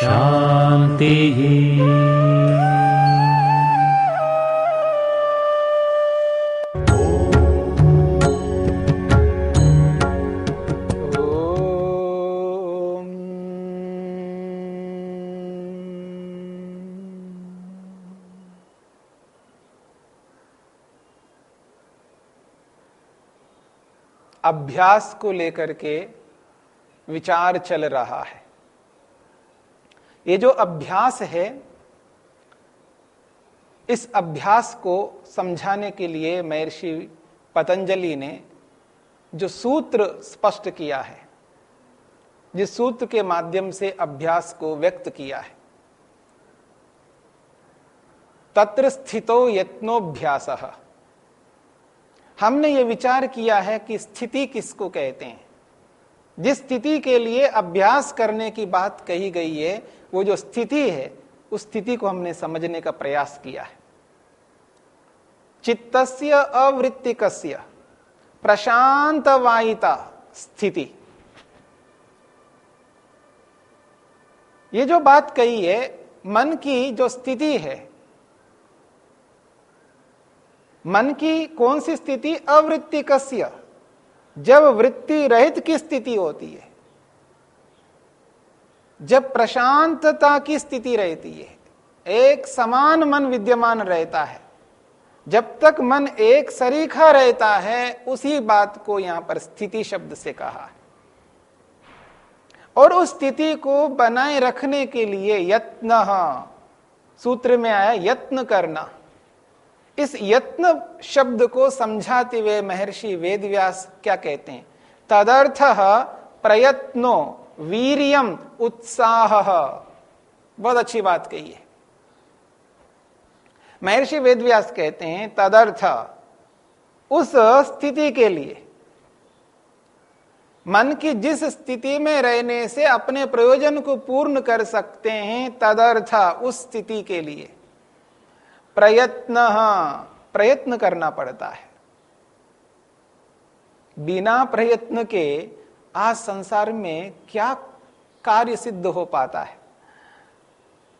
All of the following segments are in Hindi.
शान्तिः ओम अभ्यास को लेकर के विचार चल रहा है। ये जो अभ्यास है, इस अभ्यास को समझाने के लिए महर्षि पतंजलि ने जो सूत्र स्पष्ट किया है, जिस सूत्र के माध्यम से अभ्यास को व्यक्त किया है, तत्र स्थितो यत्नोभ्यास। हमने ये विचार किया है कि स्थिति किसको कहते हैं? जिस स्थिति के लिए अभ्यास करने की बात कही गई है, वो जो स्थिति है, उस स्थिति को हमने समझने का प्रयास किया है। चित्तस्य अवृत्तिकस्य प्रशांत वायिता स्थिति। ये जो बात कही है, मन की जो स्थिति है, मन की कौन सी स्थिति? अवृत्तिकस्य। जब वृत्ति रहित की स्थिति होती है, जब प्रशांतता की स्थिति रहती है, एक समान मन विद्यमान रहता है, जब तक मन एक सरीखा रहता है, उसी बात को यहाँ पर स्थिति शब्द से कहा है। और उस स्थिति को बनाए रखने के लिए यत्न सूत्र में आया यत्न करना। इस यत्न शब्द को समझाते हुए महर्षि वेदव्यास क्या कहते हैं? तदर्थ प्रयत्नो वीरियम उत्साह। बहुत अच्छी बात कही है। महर्षि वेदव्यास कहते हैं, तदर्थ, उस स्थिति के लिए, मन की जिस स्थिति में रहने से अपने प्रयोजन को पूर्ण कर सकते हैं, तदर्थ, उस स्थिति के लिए। प्रयत्न प्रयत्न करना पड़ता है। बिना प्रयत्न के आज संसार में क्या कार्य सिद्ध हो पाता है?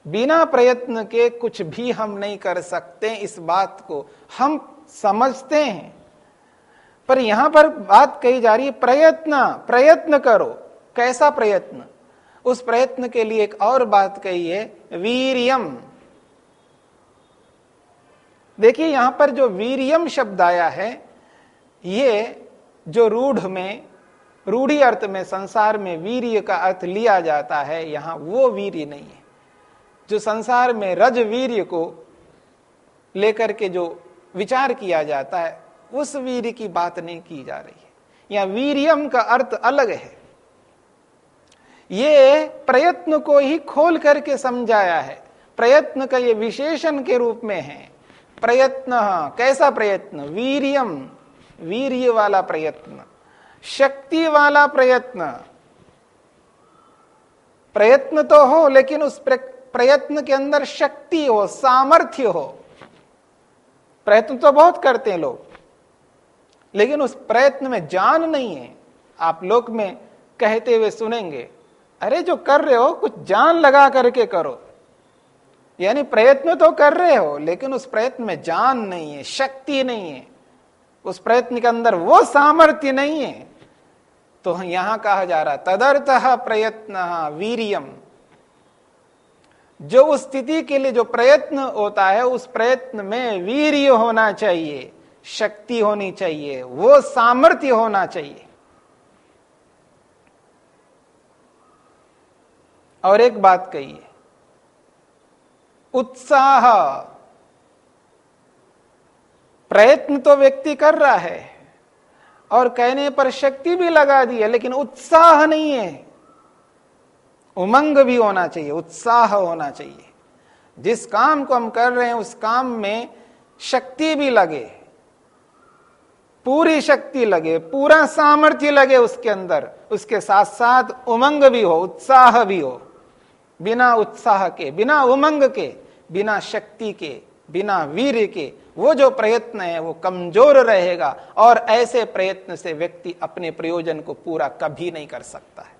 बिना प्रयत्न के कुछ भी हम नहीं कर सकते इस बात को। हम समझते हैं। पर यहाँ पर बात कही जा रही है, प्रयत्न प्रयत्न करो। कैसा प्रयत्न? उस प्रयत्न के लिए एक और बात कही है, वीरियम। देखिए, यहाँ पर जो वीरियम शब्द आया है, ये जो रूढ़ में, रूढ़ी अर्थ में, संसार में वीर्य का अर्थ लिया जाता है, यहाँ वो वीर्य नहीं है। जो संसार में रज वीर्य को लेकर के जो विचार किया जाता है, उस वीर्य की बात नहीं की जा रही है। यहाँ वीरियम का अर्थ अलग है। ये प्रयत्न को ही खोल करके समझाया है। प्रयत्न का ये विशेषण के रूप में है। प्रयत्न, कैसा प्रयत्न? वीरियम, वीर्य वाला प्रयत्न, शक्ति वाला प्रयत्न। प्रयत्न तो हो, लेकिन उस प्रयत्न के अंदर शक्ति हो, सामर्थ्य हो। प्रयत्न तो बहुत करते हैं लोग, लेकिन उस प्रयत्न में जान नहीं है। आप लोग में कहते हुए सुनेंगे, अरे, जो कर रहे हो, कुछ जान लगा करके करो। यानी प्रयत्न तो कर रहे हो, लेकिन उस प्रयत्न में जान नहीं है, शक्ति नहीं है। उस प्रयत्न के अंदर वो सामर्थ्य नहीं है। तो यहाँ कहा जा रहा तदर्थ प्रयत्न वीरियम। जो उस स्थिति के लिए जो प्रयत्न होता है, उस प्रयत्न में वीर्य होना चाहिए, शक्ति होनी चाहिए, वो सामर्थ्य होना चाहिए। और एक बात कही उत्साह। प्रयत्न तो व्यक्ति कर रहा है और कहने पर शक्ति भी लगा दी है, लेकिन उत्साह नहीं है। उमंग भी होना चाहिए, उत्साह होना चाहिए। जिस काम को हम कर रहे हैं, उस काम में शक्ति भी लगे। पूरी शक्ति लगे, पूरा सामर्थ्य लगे उसके अंदर। उसके साथ साथ उमंग भी हो, उत्साह भी हो। बिना उत्साह के, बिना उमंग के। बिना शक्ति के, बिना वीर के, वो जो प्रयत्न है वो कमज़ोर रहेगा और ऐसे प्रयत्न से व्यक्ति अपने प्रयोजन को पूरा कभी नहीं कर सकता है।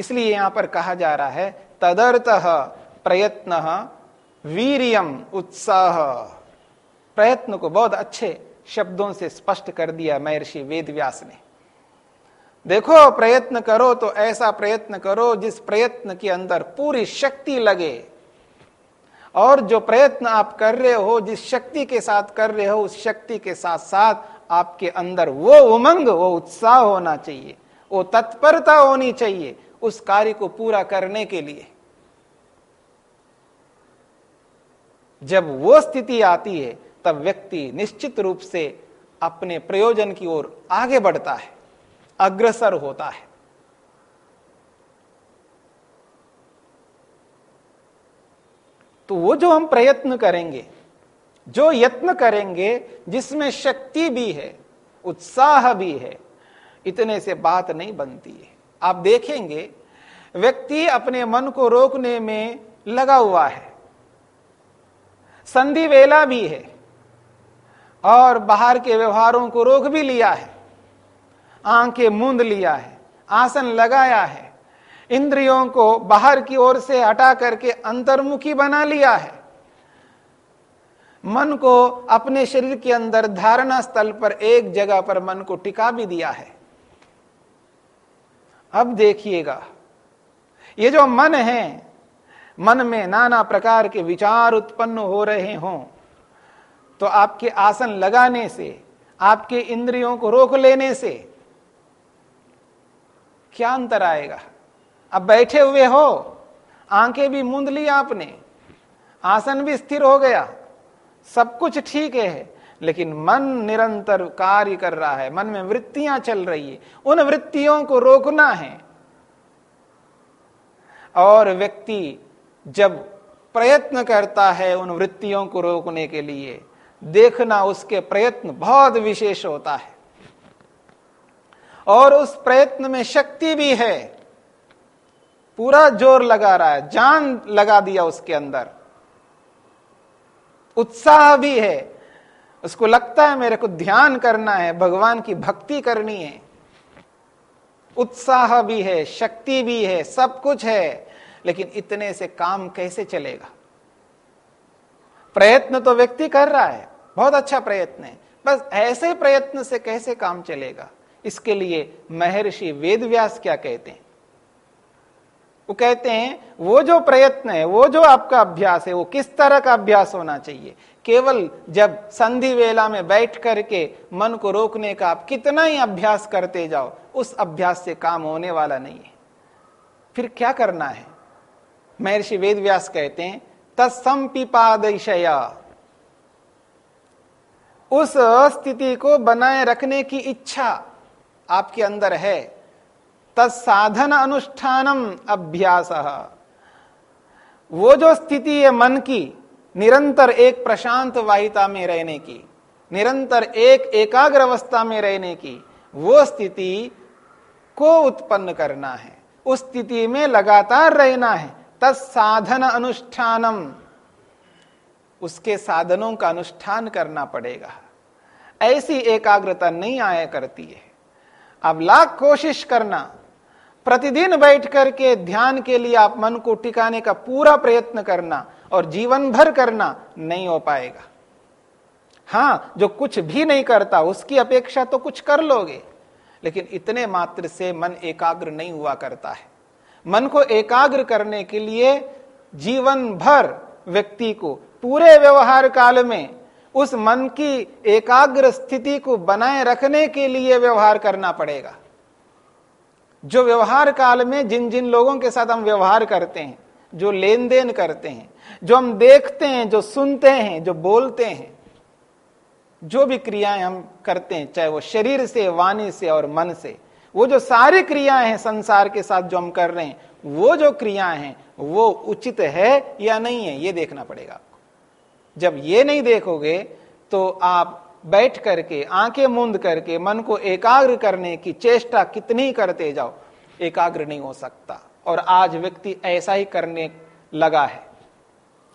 इसलिए यहाँ पर कहा जा रहा है, तदर्थ प्रयत्न वीरियम उत्साह। प्रयत्न को बहुत अच्छे शब्दों से स्पष्ट कर दिया महर्षि वेदव्यास ने। देखो, प्रयत्न करो तो ऐसा प्रयत्न करो जिस प्रयत्न के अंदर पूरी शक्ति लगे। और जो प्रयत्न आप कर रहे हो, जिस शक्ति के साथ कर रहे हो, उस शक्ति के साथ साथ आपके अंदर वो उमंग, वो उत्साह होना चाहिए। वो तत्परता होनी चाहिए उस कार्य को पूरा करने के लिए। जब वो स्थिति आती है, तब व्यक्ति निश्चित रूप से अपने प्रयोजन की ओर आगे बढ़ता है, अग्रसर होता है। तो वो जो हम प्रयत्न करेंगे, जो यत्न करेंगे, जिसमें शक्ति भी है, उत्साह भी है, इतने से बात नहीं बनती है। आप देखेंगे, व्यक्ति अपने मन को रोकने में लगा हुआ है। संधि वेला भी है, और बाहर के व्यवहारों को रोक भी लिया है। आँखें मूंद लिया है, आसन लगाया है इंद्रियों को बाहर की ओर से हटा करके अंतर्मुखी बना लिया है। मन को अपने शरीर के अंदर धारणा स्थल पर एक जगह पर मन को टिका भी दिया है। अब देखिएगा, ये जो मन है, मन में नाना प्रकार के विचार उत्पन्न हो रहे हों तो आपके आसन लगाने से, आपके इंद्रियों को रोक लेने से क्या अंतर आएगा? अब बैठे हुए हो, आँखें भी मूंद ली आपने, आसन भी स्थिर हो गया, सब कुछ ठीक है, लेकिन मन निरंतर कार्य कर रहा है, मन में वृत्तियाँ चल रही है, उन वृत्तियों को रोकना है। और व्यक्ति जब प्रयत्न करता है उन वृत्तियों को रोकने के लिए, देखना उसके प्रयत्न बहुत विशेष होता है। और उस प्रयत्न में शक्ति भी है पूरा ज़ोर लगा रहा है, जान लगा दिया उसके अंदर। उत्साह भी है। उसको लगता है मेरे को ध्यान करना है, भगवान की भक्ति करनी है। उत्साह भी है, शक्ति भी है, सब कुछ है, लेकिन इतने से काम कैसे चलेगा? प्रयत्न तो व्यक्ति कर रहा है, बहुत अच्छा प्रयत्न है। बस ऐसे प्रयत्न से कैसे काम चलेगा? इसके लिए महर्षि वेदव्यास क्या कहते हैं? वो कहते हैं, वो जो प्रयत्न है, वो जो आपका अभ्यास है, वो किस तरह का अभ्यास होना चाहिए? केवल जब संधि वेला में बैठ करके मन को रोकने का आप कितना ही अभ्यास करते जाओ, उस अभ्यास से काम होने वाला नहीं है। फिर क्या करना है? महर्षि वेदव्यास कहते हैं तत्संपिपादशया उस स्थिति को बनाए रखने की इच्छा आपके अंदर है। तत्साधन अनुष्ठानम अभ्यास। वो जो स्थिति है मन की, निरंतर एक प्रशांत वाहिता में रहने की, निरंतर एक एकाग्र अवस्था में रहने की, वो स्थिति को उत्पन्न करना है। उस स्थिति में लगातार रहना है। तत्साधन अनुष्ठानम उसके साधनों का अनुष्ठान करना पड़ेगा। ऐसी एकाग्रता नहीं आया करती है। अब लाख कोशिश करना प्रतिदिन बैठ करके ध्यान के लिए आप मन को टिकाने का पूरा प्रयत्न करना और जीवन भर करना नहीं हो पाएगा। हाँ, जो कुछ भी नहीं करता, उसकी अपेक्षा तो कुछ कर लोगे, लेकिन इतने मात्र से मन एकाग्र नहीं हुआ करता है। मन को एकाग्र करने के लिए जीवन भर व्यक्ति को पूरे व्यवहार काल में उस मन की एकाग्र स्थिति को बनाए रखने के लिए व्यवहार करना पड़ेगा। जो व्यवहार काल में जिन जिन लोगों के साथ हम व्यवहार करते हैं, जो लेन देन करते हैं, जो हम देखते हैं, जो सुनते हैं, जो बोलते हैं, जो भी क्रियाएँ हम करते हैं, चाहे वो शरीर से, वाणी से और मन से, वो जो सारी क्रियाएँ हैं संसार के साथ जो हम कर रहे हैं, वो जो क्रियाएँ हैं, वो उचित है या नहीं है, ये देखना पड़ेगा आपको। जब ये नहीं देखोगे तो आप बैठ करके, आँखें मूंद करके, मन को एकाग्र करने की चेष्टा कितनी करते जाओ, एकाग्र नहीं हो सकता। और आज व्यक्ति ऐसा ही करने लगा है।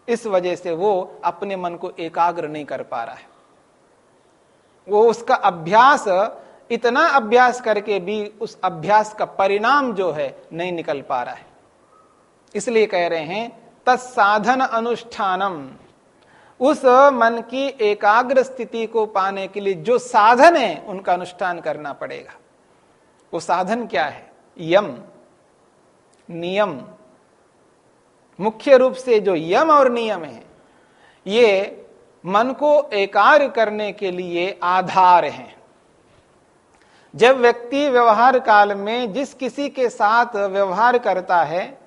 इस वजह से वो अपने मन को एकाग्र नहीं कर पा रहा है। वो उसका अभ्यास, इतना अभ्यास करके भी उस अभ्यास का परिणाम जो है, नहीं निकल पा रहा है। इसलिए कह रहे हैं, तत्साधन अनुष्ठानम। उस मन की एकाग्र स्थिति को पाने के लिए जो साधन है, उनका अनुष्ठान करना पड़ेगा। वो साधन क्या है? यम। नियम। मुख्य रूप से जो यम और नियम है, ये मन को एकाग्र करने के लिए आधार हैं। जब व्यक्ति व्यवहार काल में जिस किसी के साथ व्यवहार करता है,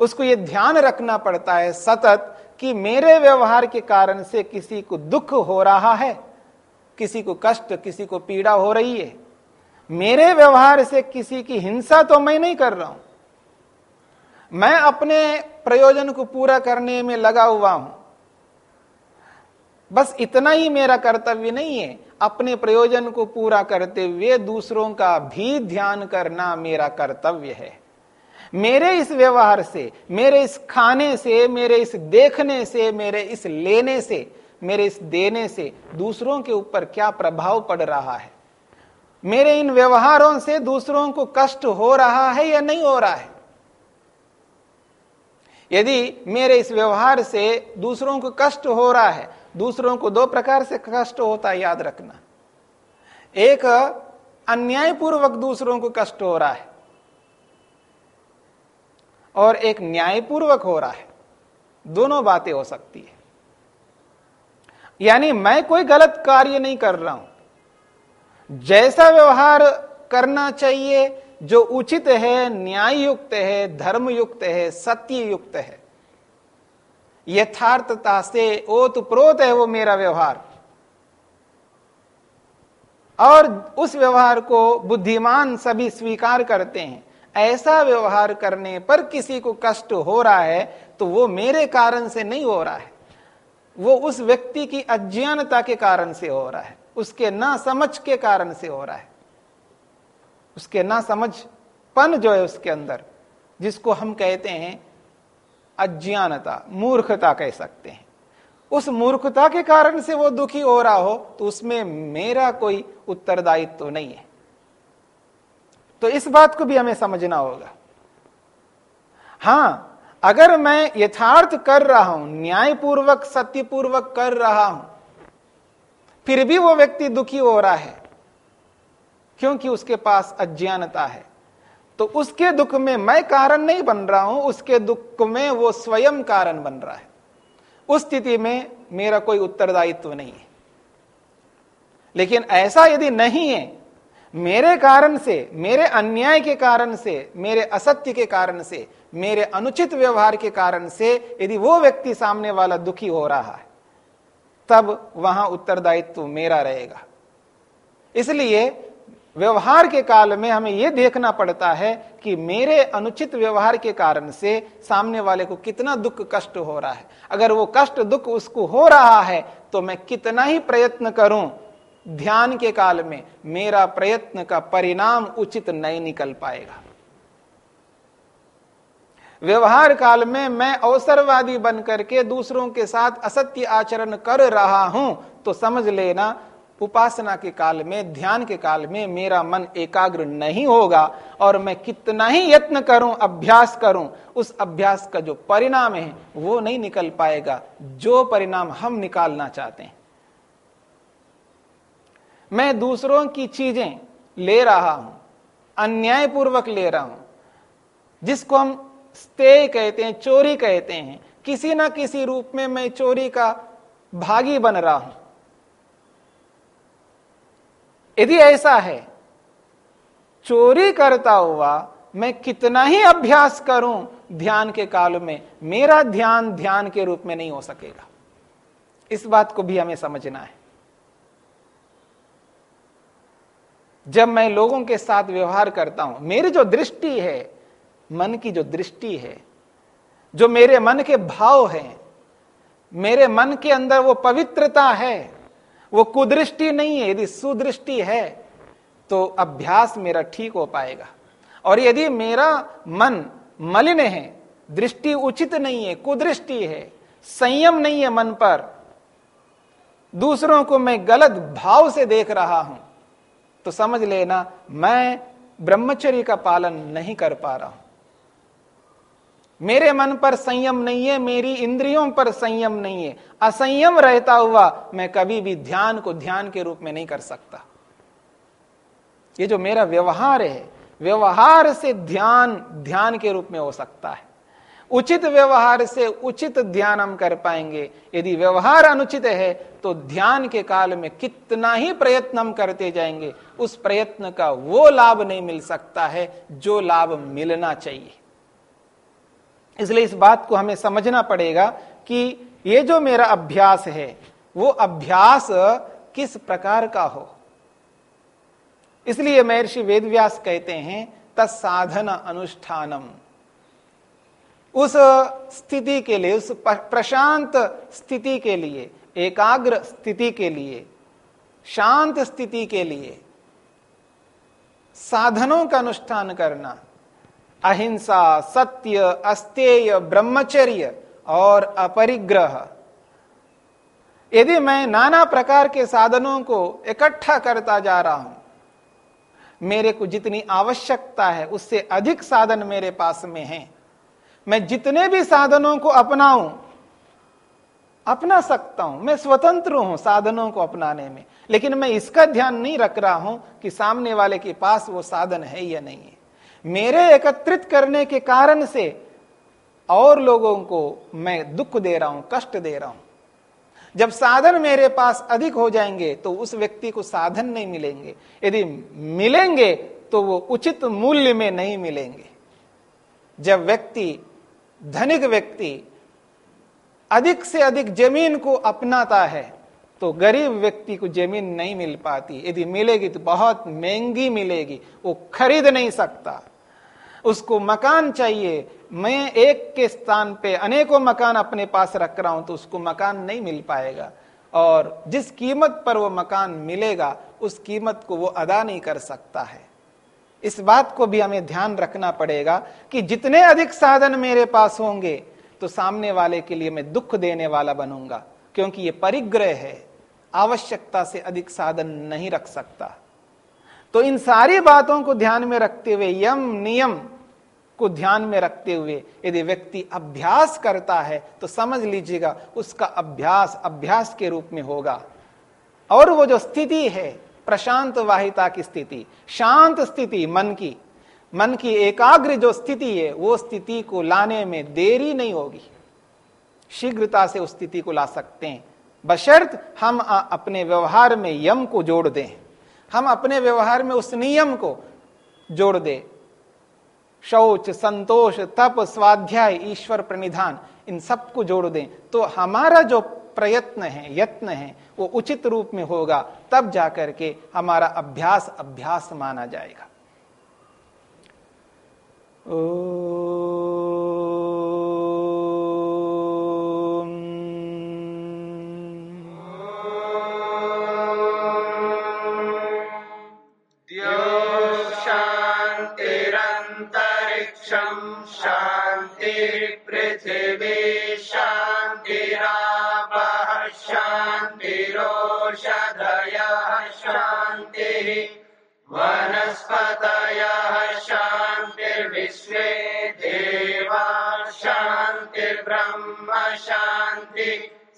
उसको यह ध्यान रखना पड़ता है, सतत कि मेरे व्यवहार के कारण से किसी को दुख हो रहा है, किसी को कष्ट, किसी को पीड़ा हो रही है। मेरे व्यवहार से किसी की हिंसा तो मैं नहीं कर रहा हूँ। मैं अपने प्रयोजन को पूरा करने में लगा हुआ हूँ। बस इतना ही मेरा कर्तव्य नहीं है अपने प्रयोजन को पूरा करते हुए दूसरों का भी ध्यान करना मेरा कर्तव्य है। मेरे इस व्यवहार से, मेरे इस खाने से, मेरे इस देखने से, मेरे इस लेने से, मेरे इस देने से दूसरों के ऊपर क्या प्रभाव पड़ रहा है? मेरे इन व्यवहारों से दूसरों को कष्ट हो रहा है या नहीं हो रहा है? यदि मेरे इस व्यवहार से दूसरों को कष्ट हो रहा है, दूसरों को दो प्रकार से कष्ट होता है, याद रखना। एक, अन्यायपूर्वक दूसरों को कष्ट हो रहा है। और एक न्यायपूर्वक हो रहा है। दोनों बातें हो सकती है। यानी मैं कोई गलत कार्य नहीं कर रहा हूँ। जैसा व्यवहार करना चाहिए, जो उचित है न्याय युक्त है धर्म युक्त है सत्य युक्त है। यथार्थता से ओत प्रोत है वो मेरा व्यवहार। और उस व्यवहार को बुद्धिमान सभी स्वीकार करते हैं। ऐसा व्यवहार करने पर किसी को कष्ट हो रहा है तो वो मेरे कारण से नहीं हो रहा है। वो उस व्यक्ति की अज्ञानता के कारण से हो रहा है। उसके ना समझ के कारण से हो रहा है। उसके ना समझपन जो है उसके अंदर, जिसको हम कहते हैं अज्ञानता, मूर्खता कह सकते हैं। उस मूर्खता के कारण से वो दुखी हो रहा हो तो उसमें मेरा कोई उत्तरदायित्व तो नहीं है। तो इस बात को भी हमें समझना होगा। हाँ, अगर मैं यथार्थ कर रहा हूँ, न्यायपूर्वक, सत्यपूर्वक कर रहा हूँ, फिर भी वो व्यक्ति दुखी हो रहा है, क्योंकि उसके पास अज्ञानता है तो उसके दुख में मैं कारण नहीं बन रहा हूँ, उसके दुख में वो स्वयं कारण बन रहा है। उस स्थिति में मेरा कोई उत्तरदायित्व नहीं है। लेकिन ऐसा यदि नहीं है मेरे कारण से, मेरे अन्याय के कारण से, मेरे असत्य के कारण से, मेरे अनुचित व्यवहार के कारण से यदि वो व्यक्ति सामने वाला दुखी हो रहा है, तब वहाँ उत्तरदायित्व मेरा रहेगा। इसलिए व्यवहार के काल में हमें यह देखना पड़ता है कि मेरे अनुचित व्यवहार के कारण से सामने वाले को कितना दुख कष्ट हो रहा है। अगर वो कष्ट दुख उसको हो रहा है तो मैं कितना ही प्रयत्न करूँ ध्यान के काल में मेरा प्रयत्न का परिणाम उचित नहीं निकल पाएगा। व्यवहार काल में मैं अवसरवादी बनकर के दूसरों के साथ असत्य आचरण कर रहा हूँ तो समझ लेना, उपासना के काल में, ध्यान के काल में मेरा मन एकाग्र नहीं होगा और मैं कितना ही यत्न करूँ, अभ्यास करूँ, उस अभ्यास का जो परिणाम है, वो नहीं निकल पाएगा, जो परिणाम हम निकालना चाहते हैं। मैं दूसरों की चीज़ें ले रहा हूँ, अन्यायपूर्वक ले रहा हूँ, जिसको हम स्ते कहते हैं, चोरी कहते हैं, किसी ना किसी रूप में मैं चोरी का भागी बन रहा हूँ। यदि ऐसा है, चोरी करता हुआ मैं कितना ही अभ्यास करूँ, ध्यान के काल में मेरा ध्यान ध्यान के रूप में नहीं हो सकेगा। इस बात को भी हमें समझना है। जब मैं लोगों के साथ व्यवहार करता हूँ, मेरी जो दृष्टि है, मन की जो दृष्टि है, जो मेरे मन के भाव हैं, मेरे मन के अंदर वो पवित्रता है, वो कुदृष्टि नहीं है, यदि सुदृष्टि है तो अभ्यास मेरा ठीक हो पाएगा। और यदि मेरा मन मलिन है, दृष्टि उचित नहीं है, कुदृष्टि है, संयम नहीं है मन पर, दूसरों को मैं गलत भाव से देख रहा हूँ तो समझ लेना, मैं ब्रह्मचर्य का पालन नहीं कर पा रहा हूँ। मेरे मन पर संयम नहीं है, मेरी इंद्रियों पर संयम नहीं है। असंयम रहता हुआ मैं कभी भी ध्यान को ध्यान के रूप में नहीं कर सकता। ये जो मेरा व्यवहार है, व्यवहार से ध्यान ध्यान के रूप में हो सकता है। उचित व्यवहार से उचित ध्यान हम कर पाएँगे। यदि व्यवहार अनुचित है तो ध्यान के काल में कितना ही प्रयत्न हम करते जाएँगे, उस प्रयत्न का वो लाभ नहीं मिल सकता है, जो लाभ मिलना चाहिए। इसलिए इस बात को हमें समझना पड़ेगा कि ये जो मेरा अभ्यास है, वो अभ्यास किस प्रकार का हो? इसलिए महर्षि वेदव्यास कहते हैं, तत्साधन अनुष्ठानम। उस स्थिति के लिए, उस प्रशांत स्थिति के लिए, एकाग्र स्थिति के लिए, शांत स्थिति के लिए साधनों का अनुष्ठान करना, अहिंसा, सत्य, अस्तेय, ब्रह्मचर्य और अपरिग्रह। यदि मैं नाना प्रकार के साधनों को इकट्ठा करता जा रहा हूँ, मेरे को जितनी आवश्यकता है, उससे अधिक साधन मेरे पास में है। मैं जितने भी साधनों को अपनाऊं, अपना सकता हूँ। मैं स्वतंत्र हूँ साधनों को अपनाने में। लेकिन मैं इसका ध्यान नहीं रख रहा हूँ कि सामने वाले के पास वो साधन है या नहीं है। मेरे एकत्रित करने के कारण से और लोगों को मैं दुख दे रहा हूँ, कष्ट दे रहा हूँ। जब साधन मेरे पास अधिक हो जाएँगे तो उस व्यक्ति को साधन नहीं मिलेंगे। यदि मिलेंगे तो वो उचित मूल्य में नहीं मिलेंगे। जब व्यक्ति धनिक व्यक्ति अधिक से अधिक ज़मीन को अपनाता है तो गरीब व्यक्ति को ज़मीन नहीं मिल पाती। यदि मिलेगी तो बहुत महँगी मिलेगी, वो खरीद नहीं सकता। उसको मकान चाहिए। मैं एक के स्थान पे अनेकों मकान अपने पास रख रहा हूँ तो उसको मकान नहीं मिल पाएगा। और जिस कीमत पर वो मकान मिलेगा, उस कीमत को वो अदा नहीं कर सकता है। इस बात को भी हमें ध्यान रखना पड़ेगा कि जितने अधिक साधन मेरे पास होंगे तो सामने वाले के लिए मैं दुख देने वाला बनूँगा, क्योंकि ये परिग्रह है। आवश्यकता से अधिक साधन नहीं रख सकता। तो इन सारी बातों को ध्यान में रखते हुए, यम नियम को ध्यान में रखते हुए यदि व्यक्ति अभ्यास करता है तो समझ लीजिएगा, उसका अभ्यास अभ्यास के रूप में होगा। और वो जो स्थिति है प्रशांत वाहिता की स्थिति, शांत स्थिति मन की। मन की एकाग्र जो स्थिति है, वो स्थिति को लाने में देरी नहीं होगी। शीघ्रता से उस स्थिति को ला सकते हैं। बशर्त हम अपने व्यवहार में यम को जोड़ दें। हम अपने व्यवहार में उस नियम को जोड़ दे। शौच, संतोष, तप, स्वाध्याय, ईश्वर प्रणिधान, इन सबको जोड़ दें। तो हमारा जो प्रयत्न है, यत्न है, वो उचित रूप में होगा, तब जाकर के हमारा अभ्यास अभ्यास माना जाएगा। ओ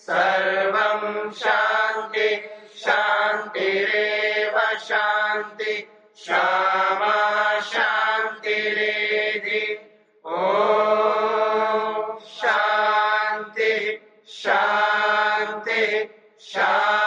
सर्वं शान्ति शान्तिरेव शान्ति। क्षमा शान्तिरेधि। ओ शान्ति शान्ति शान्ति।